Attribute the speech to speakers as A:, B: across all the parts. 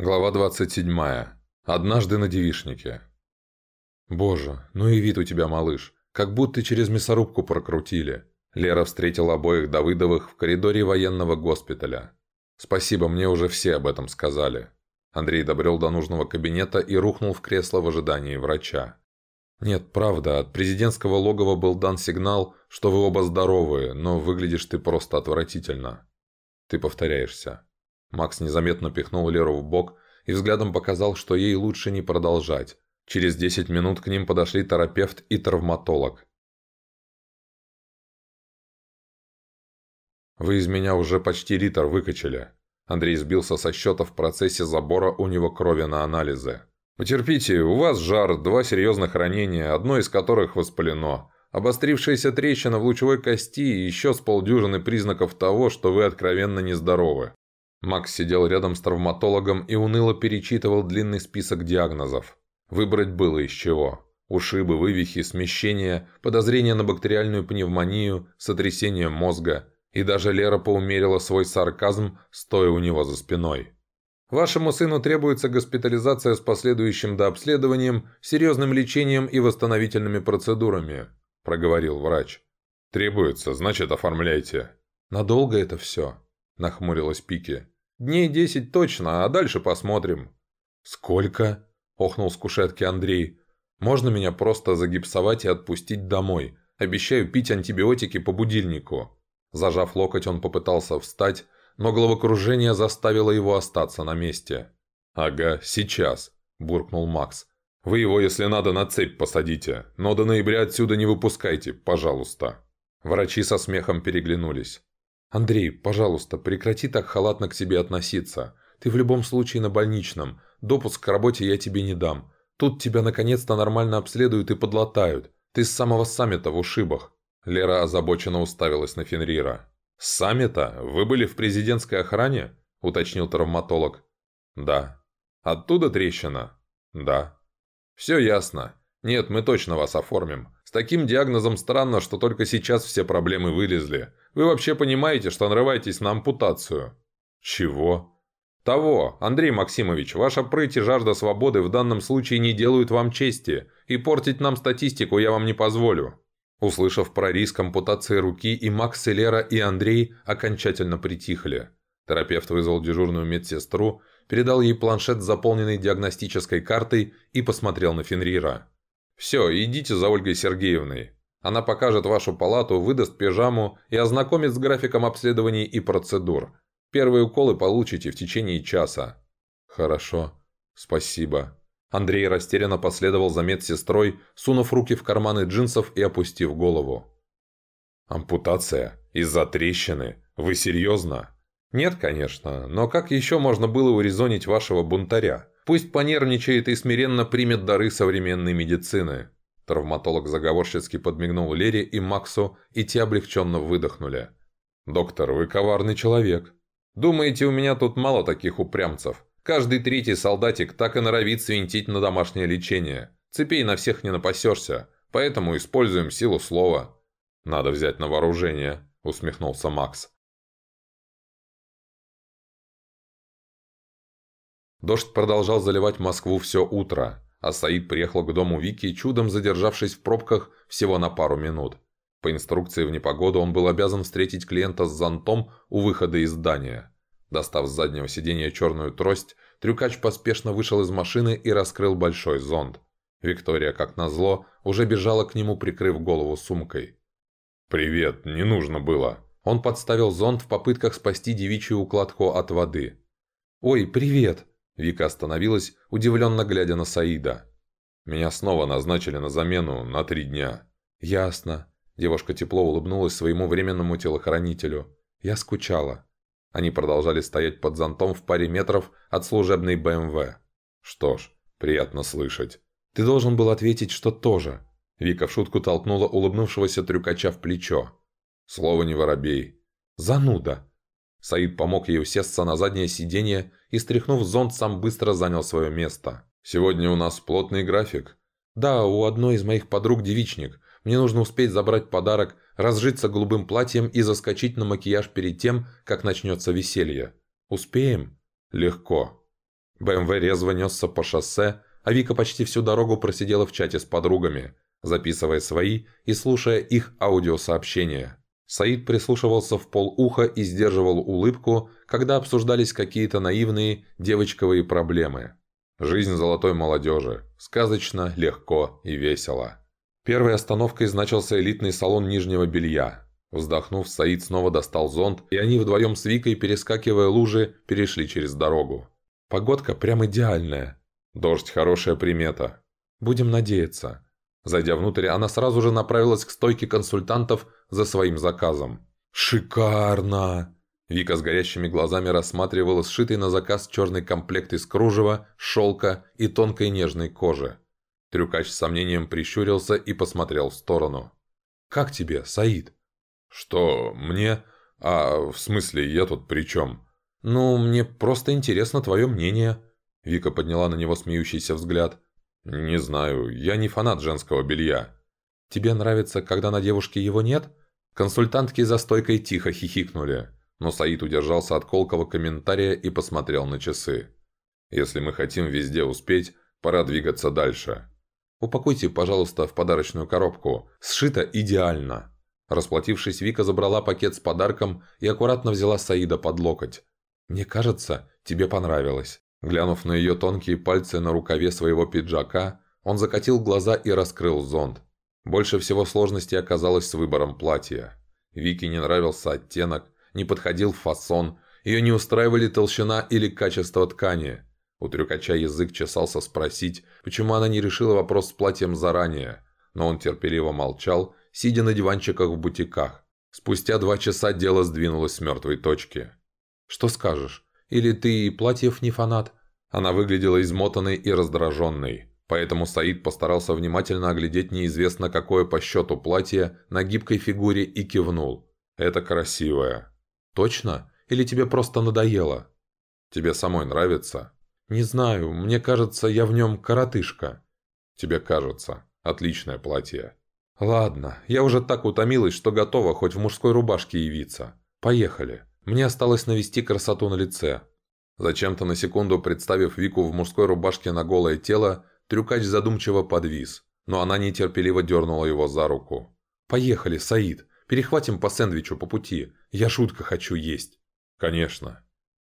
A: Глава 27. Однажды на девишнике. «Боже, ну и вид у тебя, малыш, как будто через мясорубку прокрутили». Лера встретила обоих Давыдовых в коридоре военного госпиталя. «Спасибо, мне уже все об этом сказали». Андрей добрел до нужного кабинета и рухнул в кресло в ожидании врача. «Нет, правда, от президентского логова был дан сигнал, что вы оба здоровые, но выглядишь ты просто отвратительно. Ты повторяешься». Макс незаметно пихнул Леру в бок и взглядом показал, что ей лучше не продолжать. Через 10 минут к ним подошли терапевт и травматолог. «Вы из меня уже почти литр выкачали». Андрей сбился со счета в процессе забора у него крови на анализы. «Потерпите, у вас жар, два серьезных ранения, одно из которых воспалено. Обострившаяся трещина в лучевой кости и еще с полдюжины признаков того, что вы откровенно нездоровы. Макс сидел рядом с травматологом и уныло перечитывал длинный список диагнозов. Выбрать было из чего. Ушибы, вывихи, смещения, подозрения на бактериальную пневмонию, сотрясение мозга. И даже Лера поумерила свой сарказм, стоя у него за спиной. «Вашему сыну требуется госпитализация с последующим дообследованием, серьезным лечением и восстановительными процедурами», – проговорил врач. «Требуется, значит, оформляйте». «Надолго это все?» – нахмурилась Пики. «Дней десять точно, а дальше посмотрим». «Сколько?» – охнул с кушетки Андрей. «Можно меня просто загипсовать и отпустить домой? Обещаю пить антибиотики по будильнику». Зажав локоть, он попытался встать, но головокружение заставило его остаться на месте. «Ага, сейчас», – буркнул Макс. «Вы его, если надо, на цепь посадите, но до ноября отсюда не выпускайте, пожалуйста». Врачи со смехом переглянулись. «Андрей, пожалуйста, прекрати так халатно к себе относиться. Ты в любом случае на больничном. Допуск к работе я тебе не дам. Тут тебя наконец-то нормально обследуют и подлатают. Ты с самого саммита в ушибах». Лера озабоченно уставилась на Фенрира. «С саммита? Вы были в президентской охране?» – уточнил травматолог. «Да». «Оттуда трещина?» «Да». «Все ясно. Нет, мы точно вас оформим. С таким диагнозом странно, что только сейчас все проблемы вылезли. Вы вообще понимаете, что нарываетесь на ампутацию?» «Чего?» «Того, Андрей Максимович, ваша прыть и жажда свободы в данном случае не делают вам чести, и портить нам статистику я вам не позволю». Услышав про риск ампутации руки, и Макс, и Лера, и Андрей окончательно притихли. Терапевт вызвал дежурную медсестру, передал ей планшет с заполненной диагностической картой и посмотрел на Фенрира. «Все, идите за Ольгой Сергеевной. Она покажет вашу палату, выдаст пижаму и ознакомит с графиком обследований и процедур. Первые уколы получите в течение часа». «Хорошо. Спасибо». Андрей растерянно последовал за медсестрой, сунув руки в карманы джинсов и опустив голову. «Ампутация? Из-за трещины? Вы серьезно?» «Нет, конечно, но как еще можно было урезонить вашего бунтаря? Пусть понервничает и смиренно примет дары современной медицины». Травматолог заговорщицки подмигнул Лере и Максу, и те облегченно выдохнули. «Доктор, вы коварный человек. Думаете, у меня тут мало таких упрямцев? Каждый третий солдатик так и норовит свинтить на домашнее лечение. Цепей на всех не напасешься, поэтому используем силу слова». «Надо взять на вооружение», — усмехнулся Макс. Дождь продолжал заливать Москву все утро а Саид приехал к дому Вики, чудом задержавшись в пробках всего на пару минут. По инструкции в непогоду он был обязан встретить клиента с зонтом у выхода из здания. Достав с заднего сиденья черную трость, трюкач поспешно вышел из машины и раскрыл большой зонт. Виктория, как назло, уже бежала к нему, прикрыв голову сумкой. «Привет, не нужно было». Он подставил зонт в попытках спасти девичью укладку от воды. «Ой, привет!» Вика остановилась, удивленно глядя на Саида. «Меня снова назначили на замену на три дня». «Ясно». Девушка тепло улыбнулась своему временному телохранителю. «Я скучала». Они продолжали стоять под зонтом в паре метров от служебной БМВ. «Что ж, приятно слышать». «Ты должен был ответить, что тоже». Вика в шутку толкнула улыбнувшегося трюкача в плечо. «Слово не воробей». «Зануда». Саид помог ей усесться на заднее сиденье и, стряхнув зонт, сам быстро занял свое место. «Сегодня у нас плотный график». «Да, у одной из моих подруг девичник. Мне нужно успеть забрать подарок, разжиться голубым платьем и заскочить на макияж перед тем, как начнется веселье. Успеем?» «Легко». БМВ резво несся по шоссе, а Вика почти всю дорогу просидела в чате с подругами, записывая свои и слушая их аудиосообщения. Саид прислушивался в полуха и сдерживал улыбку, когда обсуждались какие-то наивные девочковые проблемы. Жизнь золотой молодежи. Сказочно, легко и весело. Первой остановкой значился элитный салон нижнего белья. Вздохнув, Саид снова достал зонт, и они вдвоем с Викой, перескакивая лужи, перешли через дорогу. Погодка прям идеальная. Дождь – хорошая примета. Будем надеяться. Зайдя внутрь, она сразу же направилась к стойке консультантов за своим заказом. «Шикарно!» Вика с горящими глазами рассматривала сшитый на заказ черный комплект из кружева, шелка и тонкой нежной кожи. Трюкач с сомнением прищурился и посмотрел в сторону. «Как тебе, Саид?» «Что, мне? А, в смысле, я тут при чем?» «Ну, мне просто интересно твое мнение». Вика подняла на него смеющийся взгляд. «Не знаю, я не фанат женского белья». «Тебе нравится, когда на девушке его нет?» Консультантки за стойкой тихо хихикнули, но Саид удержался от колкого комментария и посмотрел на часы. «Если мы хотим везде успеть, пора двигаться дальше». «Упакуйте, пожалуйста, в подарочную коробку. Сшито идеально». Расплатившись, Вика забрала пакет с подарком и аккуратно взяла Саида под локоть. «Мне кажется, тебе понравилось». Глянув на ее тонкие пальцы на рукаве своего пиджака, он закатил глаза и раскрыл зонт. Больше всего сложности оказалось с выбором платья. Вике не нравился оттенок, не подходил фасон, ее не устраивали толщина или качество ткани. У трюкача язык чесался спросить, почему она не решила вопрос с платьем заранее, но он терпеливо молчал, сидя на диванчиках в бутиках. Спустя два часа дело сдвинулось с мертвой точки. «Что скажешь? Или ты и платьев не фанат?» Она выглядела измотанной и раздраженной, поэтому Саид постарался внимательно оглядеть неизвестно какое по счету платье на гибкой фигуре и кивнул. «Это красивое». «Точно? Или тебе просто надоело?» «Тебе самой нравится?» «Не знаю, мне кажется, я в нем коротышка». «Тебе кажется. Отличное платье». «Ладно, я уже так утомилась, что готова хоть в мужской рубашке явиться. Поехали». Мне осталось навести красоту на лице. Зачем-то на секунду представив Вику в мужской рубашке на голое тело, трюкач задумчиво подвис, но она нетерпеливо дернула его за руку. «Поехали, Саид, перехватим по сэндвичу по пути, я шутка хочу есть». «Конечно».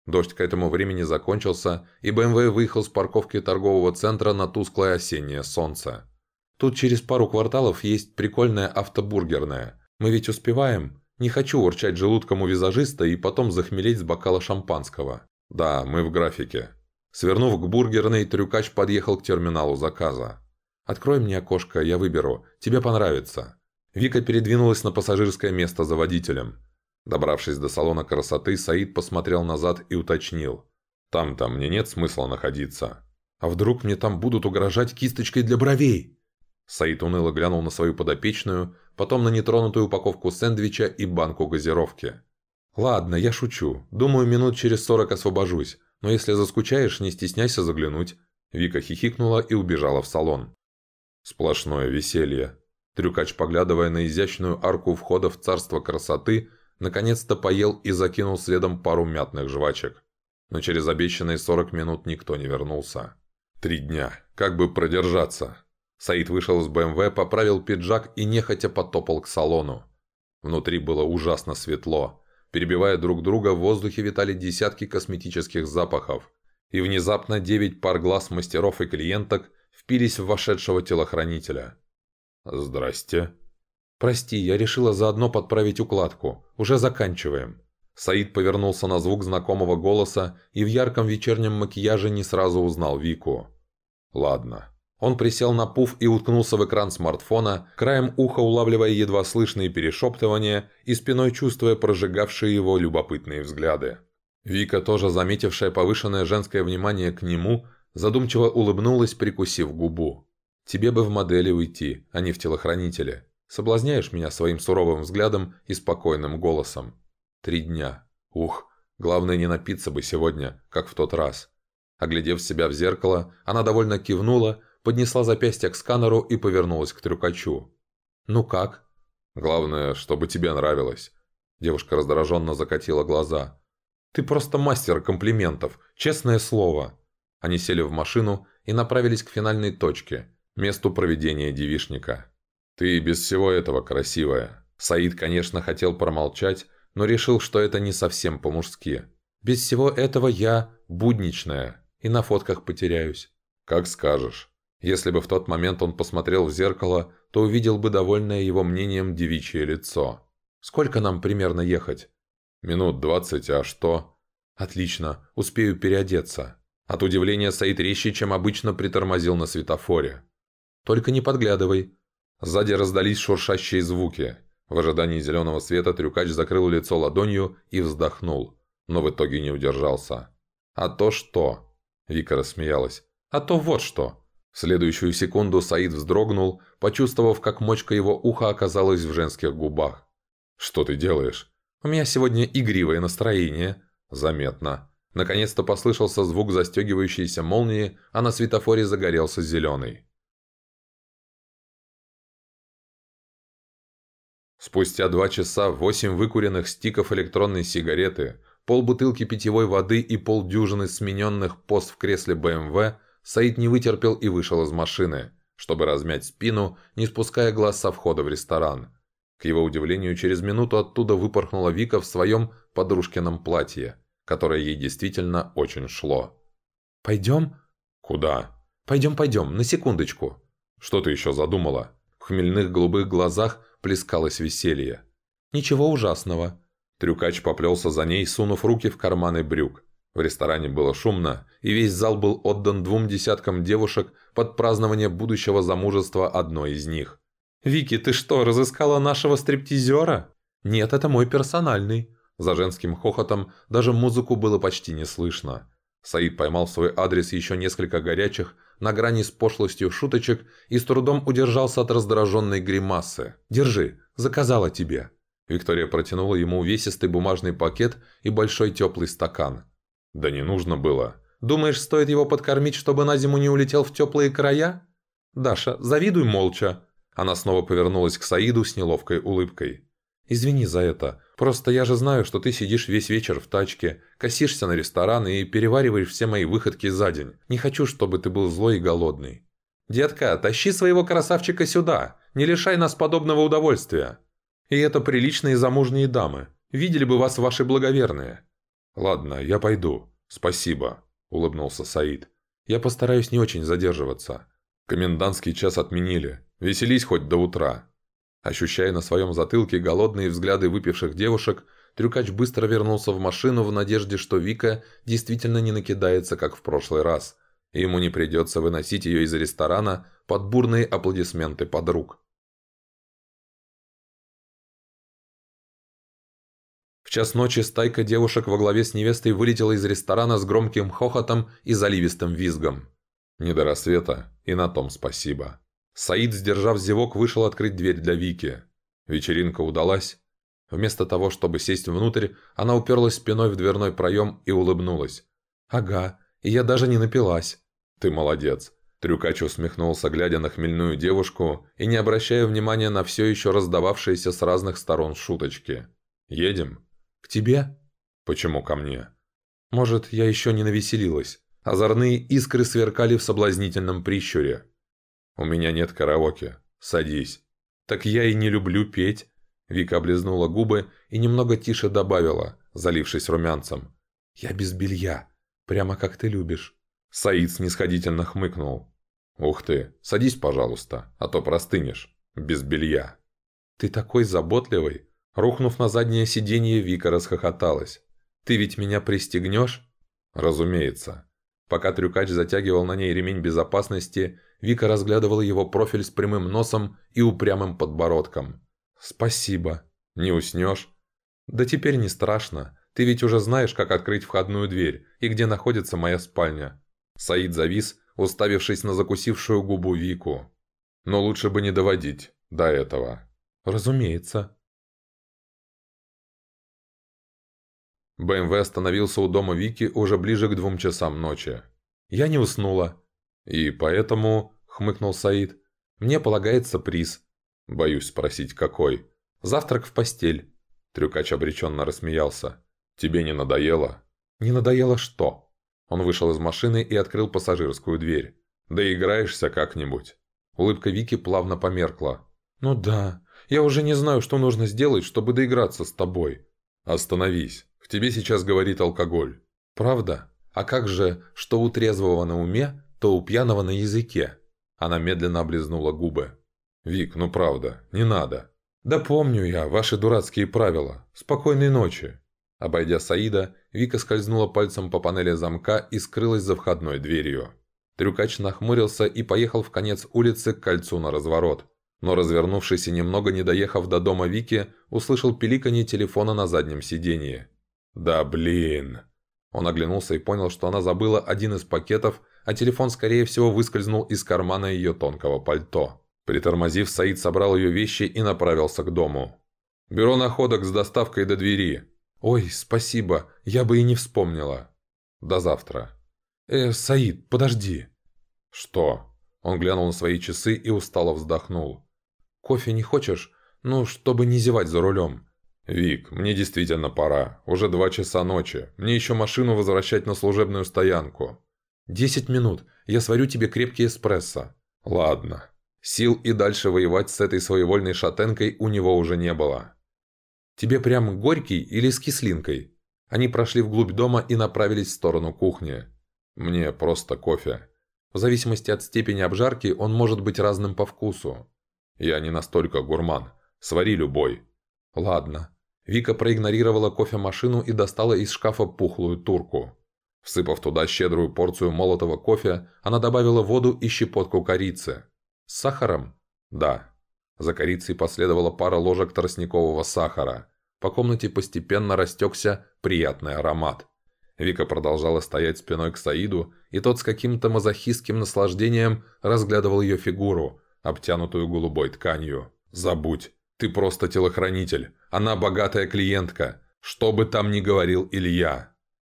A: Дождь к этому времени закончился, и БМВ выехал с парковки торгового центра на тусклое осеннее солнце. «Тут через пару кварталов есть прикольная автобургерная. Мы ведь успеваем?» Не хочу урчать желудком у визажиста и потом захмелеть с бокала шампанского. Да, мы в графике. Свернув к бургерной, трюкач подъехал к терминалу заказа. «Открой мне окошко, я выберу. Тебе понравится». Вика передвинулась на пассажирское место за водителем. Добравшись до салона красоты, Саид посмотрел назад и уточнил. «Там-то мне нет смысла находиться. А вдруг мне там будут угрожать кисточкой для бровей?» Саид уныло глянул на свою подопечную, потом на нетронутую упаковку сэндвича и банку газировки. «Ладно, я шучу. Думаю, минут через сорок освобожусь. Но если заскучаешь, не стесняйся заглянуть». Вика хихикнула и убежала в салон. Сплошное веселье. Трюкач, поглядывая на изящную арку входа в царство красоты, наконец-то поел и закинул следом пару мятных жвачек. Но через обещанные сорок минут никто не вернулся. Три дня. Как бы продержаться? Саид вышел из БМВ, поправил пиджак и нехотя потопал к салону. Внутри было ужасно светло. Перебивая друг друга, в воздухе витали десятки косметических запахов. И внезапно девять пар глаз мастеров и клиенток впились в вошедшего телохранителя. «Здрасте». «Прости, я решила заодно подправить укладку. Уже заканчиваем». Саид повернулся на звук знакомого голоса и в ярком вечернем макияже не сразу узнал Вику. «Ладно, он присел на пуф и уткнулся в экран смартфона, краем уха улавливая едва слышные перешептывания и спиной чувствуя прожигавшие его любопытные взгляды. Вика, тоже заметившая повышенное женское внимание к нему, задумчиво улыбнулась, прикусив губу. «Тебе бы в модели уйти, а не в телохранителе. Соблазняешь меня своим суровым взглядом и спокойным голосом. Три дня. Ух, главное не напиться бы сегодня, как в тот раз». Оглядев себя в зеркало, она довольно кивнула, поднесла запястье к сканеру и повернулась к трюкачу. «Ну как?» «Главное, чтобы тебе нравилось». Девушка раздраженно закатила глаза. «Ты просто мастер комплиментов, честное слово». Они сели в машину и направились к финальной точке – месту проведения девишника. «Ты без всего этого красивая». Саид, конечно, хотел промолчать, но решил, что это не совсем по-мужски. «Без всего этого я будничная и на фотках потеряюсь». «Как скажешь». Если бы в тот момент он посмотрел в зеркало, то увидел бы довольное его мнением девичье лицо. «Сколько нам примерно ехать?» «Минут двадцать, а что?» «Отлично, успею переодеться». От удивления Саид резче, чем обычно, притормозил на светофоре. «Только не подглядывай». Сзади раздались шуршащие звуки. В ожидании зеленого света трюкач закрыл лицо ладонью и вздохнул, но в итоге не удержался. «А то что?» Вика рассмеялась. «А то вот что!» В следующую секунду Саид вздрогнул, почувствовав, как мочка его уха оказалась в женских губах. «Что ты делаешь?» «У меня сегодня игривое настроение». «Заметно». Наконец-то послышался звук застегивающейся молнии, а на светофоре загорелся зеленый. Спустя два часа восемь выкуренных стиков электронной сигареты, полбутылки питьевой воды и полдюжины смененных пост в кресле БМВ – Саид не вытерпел и вышел из машины, чтобы размять спину, не спуская глаз со входа в ресторан. К его удивлению, через минуту оттуда выпорхнула Вика в своем подружкином платье, которое ей действительно очень шло. «Пойдем?» «Куда?» «Пойдем, пойдем, на секундочку». «Что ты еще задумала?» В хмельных голубых глазах плескалось веселье. «Ничего ужасного». Трюкач поплелся за ней, сунув руки в карманы брюк. В ресторане было шумно, и весь зал был отдан двум десяткам девушек под празднование будущего замужества одной из них. «Вики, ты что, разыскала нашего стриптизера?» «Нет, это мой персональный». За женским хохотом даже музыку было почти не слышно. Саид поймал в свой адрес еще несколько горячих, на грани с пошлостью шуточек и с трудом удержался от раздраженной гримасы. «Держи, заказала тебе». Виктория протянула ему увесистый бумажный пакет и большой теплый стакан. «Да не нужно было». «Думаешь, стоит его подкормить, чтобы на зиму не улетел в теплые края?» «Даша, завидуй молча». Она снова повернулась к Саиду с неловкой улыбкой. «Извини за это. Просто я же знаю, что ты сидишь весь вечер в тачке, косишься на ресторан и перевариваешь все мои выходки за день. Не хочу, чтобы ты был злой и голодный». «Детка, тащи своего красавчика сюда. Не лишай нас подобного удовольствия». «И это приличные замужние дамы. Видели бы вас ваши благоверные. «Ладно, я пойду. Спасибо», – улыбнулся Саид. «Я постараюсь не очень задерживаться. Комендантский час отменили. Веселись хоть до утра». Ощущая на своем затылке голодные взгляды выпивших девушек, Трюкач быстро вернулся в машину в надежде, что Вика действительно не накидается, как в прошлый раз, и ему не придется выносить ее из ресторана под бурные аплодисменты подруг. Час ночи стайка девушек во главе с невестой вылетела из ресторана с громким хохотом и заливистым визгом. Не до рассвета, и на том спасибо. Саид, сдержав зевок, вышел открыть дверь для Вики. Вечеринка удалась. Вместо того, чтобы сесть внутрь, она уперлась спиной в дверной проем и улыбнулась. «Ага, и я даже не напилась». «Ты молодец». Трюкач усмехнулся, глядя на хмельную девушку и не обращая внимания на все еще раздававшиеся с разных сторон шуточки. «Едем?» «К тебе?» «Почему ко мне?» «Может, я еще не навеселилась?» Озорные искры сверкали в соблазнительном прищуре. «У меня нет караоке. Садись». «Так я и не люблю петь». Вика облизнула губы и немного тише добавила, залившись румянцем. «Я без белья. Прямо как ты любишь». Саид снисходительно хмыкнул. «Ух ты, садись, пожалуйста, а то простынешь. Без белья». «Ты такой заботливый. Рухнув на заднее сиденье, Вика расхохоталась. «Ты ведь меня пристегнешь?» «Разумеется». Пока трюкач затягивал на ней ремень безопасности, Вика разглядывала его профиль с прямым носом и упрямым подбородком. «Спасибо. Не уснешь?» «Да теперь не страшно. Ты ведь уже знаешь, как открыть входную дверь и где находится моя спальня». Саид завис, уставившись на закусившую губу Вику. «Но лучше бы не доводить до этого». «Разумеется», БМВ остановился у дома Вики уже ближе к двум часам ночи. «Я не уснула». «И поэтому...» — хмыкнул Саид. «Мне полагается приз». «Боюсь спросить, какой?» «Завтрак в постель». Трюкач обреченно рассмеялся. «Тебе не надоело?» «Не надоело что?» Он вышел из машины и открыл пассажирскую дверь. «Доиграешься как-нибудь?» Улыбка Вики плавно померкла.
B: «Ну да. Я уже не знаю, что нужно сделать, чтобы доиграться с тобой».
A: «Остановись. В тебе сейчас говорит алкоголь».
B: «Правда? А как же, что у трезвого на уме, то у пьяного на языке?» Она медленно облизнула губы.
A: «Вик, ну правда, не надо».
B: «Да помню я ваши дурацкие правила. Спокойной ночи».
A: Обойдя Саида, Вика скользнула пальцем по панели замка и скрылась за входной дверью. Трюкач нахмурился и поехал в конец улицы к кольцу на разворот. Но развернувшись и немного не доехав до дома Вики, услышал пиликанье телефона на заднем сиденье. «Да блин!» Он оглянулся и понял, что она забыла один из пакетов, а телефон, скорее всего, выскользнул из кармана ее тонкого пальто. Притормозив, Саид собрал ее вещи и направился к дому. «Бюро находок с доставкой до двери».
B: «Ой, спасибо, я бы и не вспомнила».
A: «До завтра».
B: «Э, Саид, подожди».
A: «Что?» Он глянул на свои часы и устало вздохнул.
B: «Кофе не хочешь? Ну, чтобы не зевать за рулем».
A: «Вик, мне действительно пора. Уже два часа ночи. Мне еще машину возвращать на служебную стоянку».
B: «Десять минут. Я сварю тебе крепкий эспрессо».
A: «Ладно». Сил и дальше воевать с этой своевольной шатенкой у него уже не было.
B: «Тебе прям горький или с кислинкой?» Они прошли вглубь дома и направились в сторону кухни.
A: «Мне просто кофе».
B: В зависимости от степени обжарки он может быть разным по вкусу.
A: «Я не настолько гурман. Свари любой».
B: «Ладно». Вика проигнорировала кофемашину и достала из шкафа пухлую турку. Всыпав туда щедрую порцию молотого кофе, она добавила воду и щепотку корицы. «С сахаром?»
A: «Да».
B: За корицей последовала пара ложек тростникового сахара. По комнате постепенно растекся приятный аромат. Вика продолжала стоять спиной к Саиду, и тот с каким-то мазохистским наслаждением разглядывал ее фигуру, обтянутую голубой тканью.
A: «Забудь, ты просто телохранитель, она богатая клиентка, что бы там ни говорил Илья».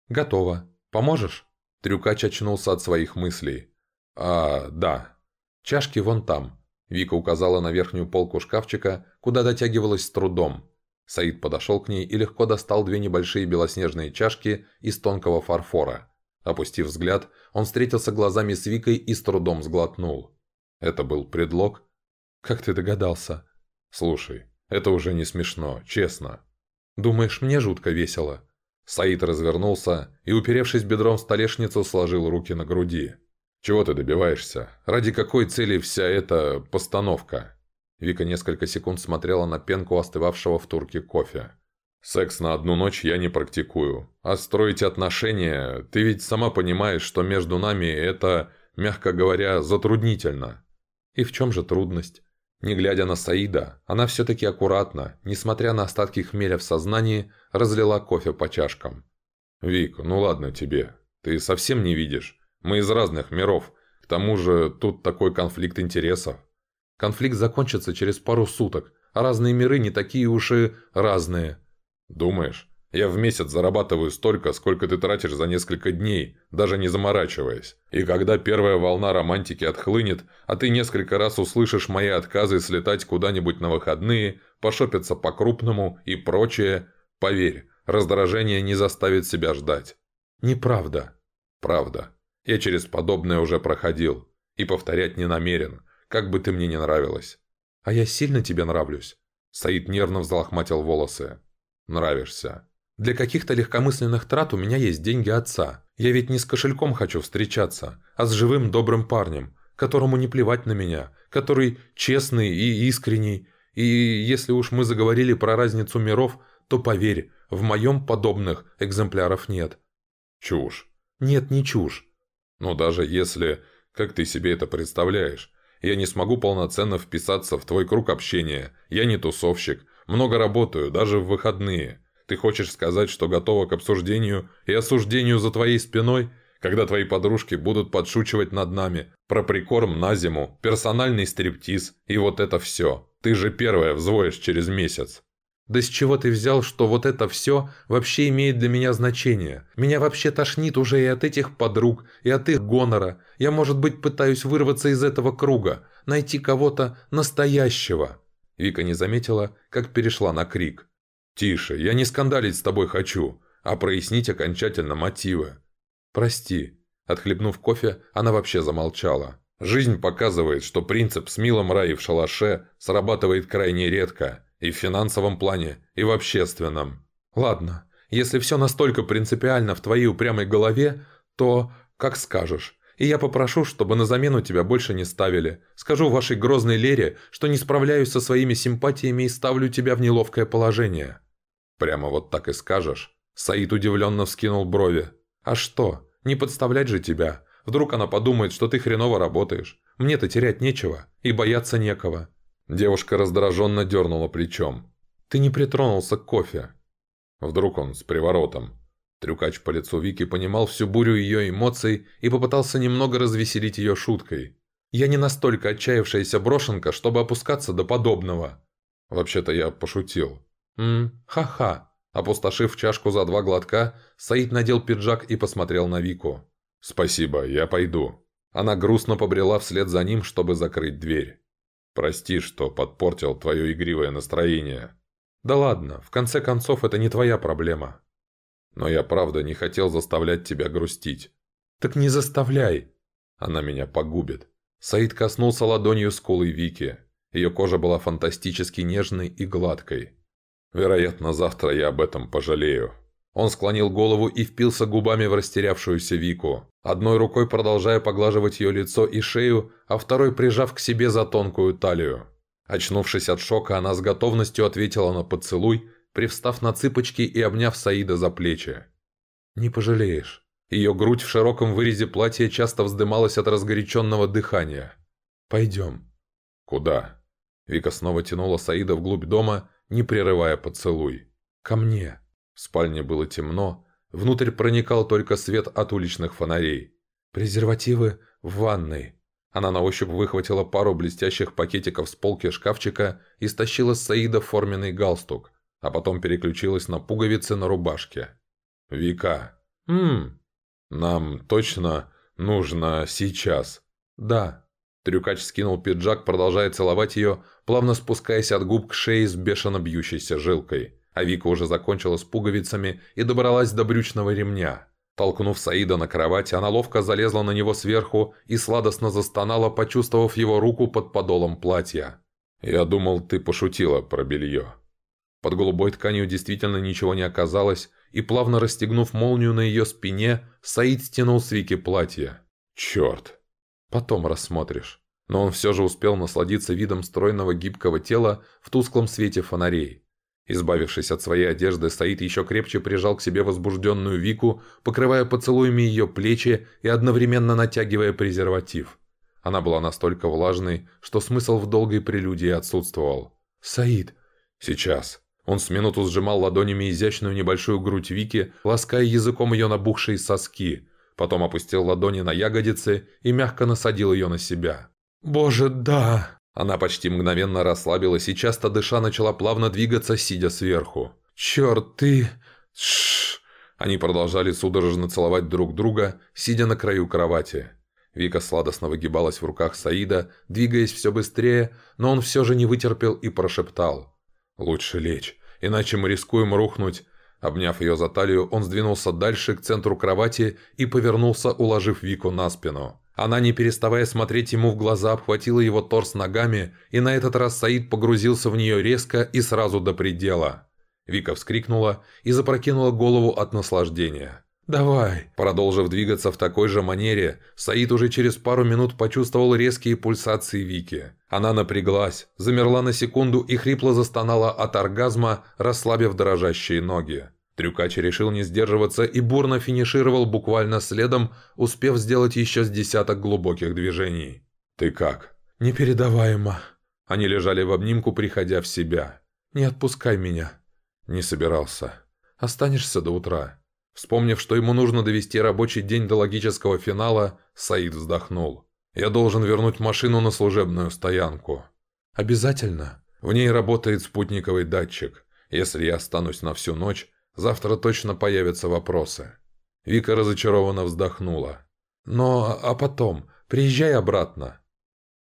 B: «Готово. Поможешь?»
A: Трюкач очнулся от своих мыслей. «А, да.
B: Чашки вон там». Вика указала на верхнюю полку шкафчика, куда дотягивалась с трудом. Саид подошел к ней и легко достал две небольшие белоснежные чашки из тонкого фарфора. Опустив взгляд, он встретился глазами с Викой и с трудом сглотнул. Это был предлог? Как ты догадался?
A: Слушай, это уже не смешно, честно.
B: Думаешь, мне жутко весело?
A: Саид развернулся и, уперевшись бедром в столешницу, сложил руки на груди. «Чего ты добиваешься? Ради какой цели вся эта постановка?»
B: Вика несколько секунд смотрела на пенку остывавшего в турке кофе.
A: «Секс на одну ночь я не практикую. А строить отношения... Ты ведь сама понимаешь, что между нами это, мягко говоря, затруднительно».
B: «И в чем же трудность?» Не глядя на Саида, она все-таки аккуратно, несмотря на остатки хмеля в сознании, разлила кофе по чашкам.
A: «Вик, ну ладно тебе. Ты совсем не видишь. Мы из разных миров. К тому же тут такой конфликт интересов.
B: Конфликт закончится через пару суток, а разные миры не такие уж и разные.
A: Думаешь? Я в месяц зарабатываю столько, сколько ты тратишь за несколько дней, даже не заморачиваясь. И когда первая волна романтики отхлынет, а ты несколько раз услышишь мои отказы слетать куда-нибудь на выходные, пошопиться по-крупному и прочее, поверь, раздражение не заставит себя ждать.
B: Неправда.
A: Правда. Я через подобное уже проходил. И повторять не намерен как бы ты мне не нравилась».
B: «А я сильно тебе нравлюсь?»
A: Саид нервно взлохматил волосы. «Нравишься».
B: «Для каких-то легкомысленных трат у меня есть деньги отца. Я ведь не с кошельком хочу встречаться, а с живым добрым парнем, которому не плевать на меня, который честный и искренний. И если уж мы заговорили про разницу миров, то поверь, в моем подобных экземпляров нет».
A: «Чушь».
B: «Нет, не чушь».
A: «Но даже если... Как ты себе это представляешь? Я не смогу полноценно вписаться в твой круг общения. Я не тусовщик. Много работаю, даже в выходные. Ты хочешь сказать, что готова к обсуждению и осуждению за твоей спиной, когда твои подружки будут подшучивать над нами, про прикорм на зиму, персональный стриптиз и вот это все. Ты же первая взвоишь через месяц.
B: Да с чего ты взял, что вот это все вообще имеет для меня значение? Меня вообще тошнит уже и от этих подруг, и от их гонора. Я, может быть, пытаюсь вырваться из этого круга, найти кого-то настоящего». Вика не заметила, как перешла на крик.
A: «Тише, я не скандалить с тобой хочу, а прояснить окончательно мотивы».
B: «Прости». Отхлебнув кофе, она вообще замолчала. Жизнь показывает, что принцип «с милым рай в шалаше» срабатывает крайне редко. И в финансовом плане, и в общественном. Ладно, если все настолько принципиально в твоей упрямой голове, то как скажешь. И я попрошу, чтобы на замену тебя больше не ставили. Скажу вашей грозной Лере, что не справляюсь со своими симпатиями и ставлю тебя в неловкое положение». «Прямо вот так и скажешь?» Саид удивленно вскинул брови. «А что? Не подставлять же тебя. Вдруг она подумает, что ты хреново работаешь. Мне-то терять нечего, и бояться некого». Девушка раздраженно дернула плечом. «Ты не притронулся к кофе». Вдруг он с приворотом. Трюкач по лицу Вики понимал всю бурю ее эмоций и попытался немного развеселить ее шуткой. «Я не настолько отчаявшаяся брошенка, чтобы опускаться до подобного». «Вообще-то я пошутил». «Ммм, ха-ха». Опустошив чашку за два глотка, Саид надел пиджак и посмотрел на Вику. «Спасибо, я пойду». Она грустно побрела вслед за ним, чтобы закрыть дверь. «Прости, что подпортил твое игривое настроение». «Да ладно, в конце концов, это не твоя проблема. Но я правда не хотел заставлять тебя грустить. Так не заставляй. Она меня погубит. Саид коснулся ладонью скулы Вики. Ее кожа была фантастически нежной и гладкой. Вероятно, завтра я об этом пожалею. Он склонил голову и впился губами в растерявшуюся Вику, одной рукой продолжая поглаживать ее лицо и шею, а второй прижав к себе за тонкую талию. Очнувшись от шока, она с готовностью ответила на поцелуй, привстав на цыпочки и обняв Саида за плечи. «Не пожалеешь». Ее грудь в широком вырезе платья часто вздымалась от разгоряченного дыхания. «Пойдем». «Куда?» Вика снова тянула Саида вглубь дома, не прерывая поцелуй. «Ко мне». В спальне было темно, внутрь проникал только свет от уличных фонарей. «Презервативы в ванной». Она на ощупь выхватила пару блестящих пакетиков с полки шкафчика и стащила с Саида форменный галстук а потом переключилась на пуговицы на рубашке. «Вика, ммм, нам точно нужно сейчас?» «Да». Трюкач скинул пиджак, продолжая целовать ее, плавно спускаясь от губ к шее с бешено бьющейся жилкой. А Вика уже закончила с пуговицами и добралась до брючного ремня. Толкнув Саида на кровать, она ловко залезла на него сверху и сладостно застонала, почувствовав его руку под подолом платья. «Я думал, ты пошутила про белье». Под голубой тканью действительно ничего не оказалось, и плавно расстегнув молнию на ее спине, Саид стянул с Вики платье. «Черт!» «Потом рассмотришь». Но он все же успел насладиться видом стройного гибкого тела в тусклом свете фонарей. Избавившись от своей одежды, Саид еще крепче прижал к себе возбужденную Вику, покрывая поцелуями ее плечи и одновременно натягивая презерватив. Она была настолько влажной, что смысл в долгой прелюдии отсутствовал. «Саид!» «Сейчас!» Он с минуту сжимал ладонями изящную небольшую грудь Вики, лаская языком ее набухшие соски. Потом опустил ладони на ягодицы и мягко насадил ее на себя. «Боже, да!» Она почти мгновенно расслабилась и часто дыша начала плавно двигаться, сидя сверху. «Черт, ты...» Шш. Они продолжали судорожно целовать друг друга, сидя на краю кровати. Вика сладостно выгибалась в руках Саида, двигаясь все быстрее, но он все же не вытерпел и прошептал. «Лучше лечь, иначе мы рискуем рухнуть». Обняв ее за талию, он сдвинулся дальше к центру кровати и повернулся, уложив Вику на спину. Она, не переставая смотреть ему в глаза, обхватила его торс ногами, и на этот раз Саид погрузился в нее резко и сразу до предела. Вика вскрикнула и запрокинула голову от наслаждения. «Давай!» Продолжив двигаться в такой же манере, Саид уже через пару минут почувствовал резкие пульсации Вики. Она напряглась, замерла на секунду и хрипло застонала от оргазма, расслабив дрожащие ноги. Трюкач решил не сдерживаться и бурно финишировал буквально следом, успев сделать еще с десяток глубоких движений. «Ты как?» «Непередаваемо». Они лежали в обнимку, приходя в себя. «Не отпускай меня». «Не собирался. Останешься до утра». Вспомнив, что ему нужно довести рабочий день до логического финала, Саид вздохнул. «Я должен вернуть машину на служебную стоянку». «Обязательно. В ней работает спутниковый датчик. Если я останусь на всю ночь, завтра точно появятся вопросы». Вика разочарованно вздохнула. «Но, а потом? Приезжай обратно».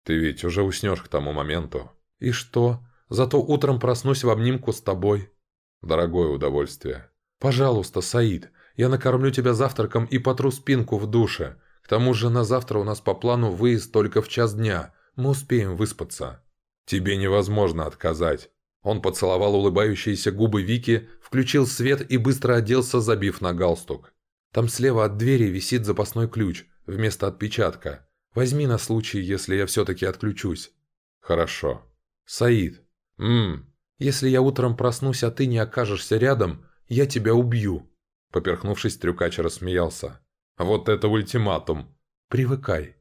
B: «Ты ведь уже уснешь к тому моменту». «И что? Зато утром проснусь в обнимку с тобой». «Дорогое удовольствие». «Пожалуйста, Саид, Я накормлю тебя завтраком и потру спинку в душе. К тому же на завтра у нас по плану выезд только в час дня. Мы успеем выспаться».
A: «Тебе невозможно отказать». Он поцеловал улыбающиеся губы Вики, включил свет и быстро оделся, забив на галстук.
B: «Там слева от двери висит запасной ключ, вместо отпечатка. Возьми на случай, если я все-таки отключусь».
A: «Хорошо».
B: «Саид».
A: «Ммм».
B: «Если я утром проснусь, а ты не окажешься рядом, я тебя убью».
A: Поперхнувшись, трюкач рассмеялся. «Вот это ультиматум!»
B: «Привыкай».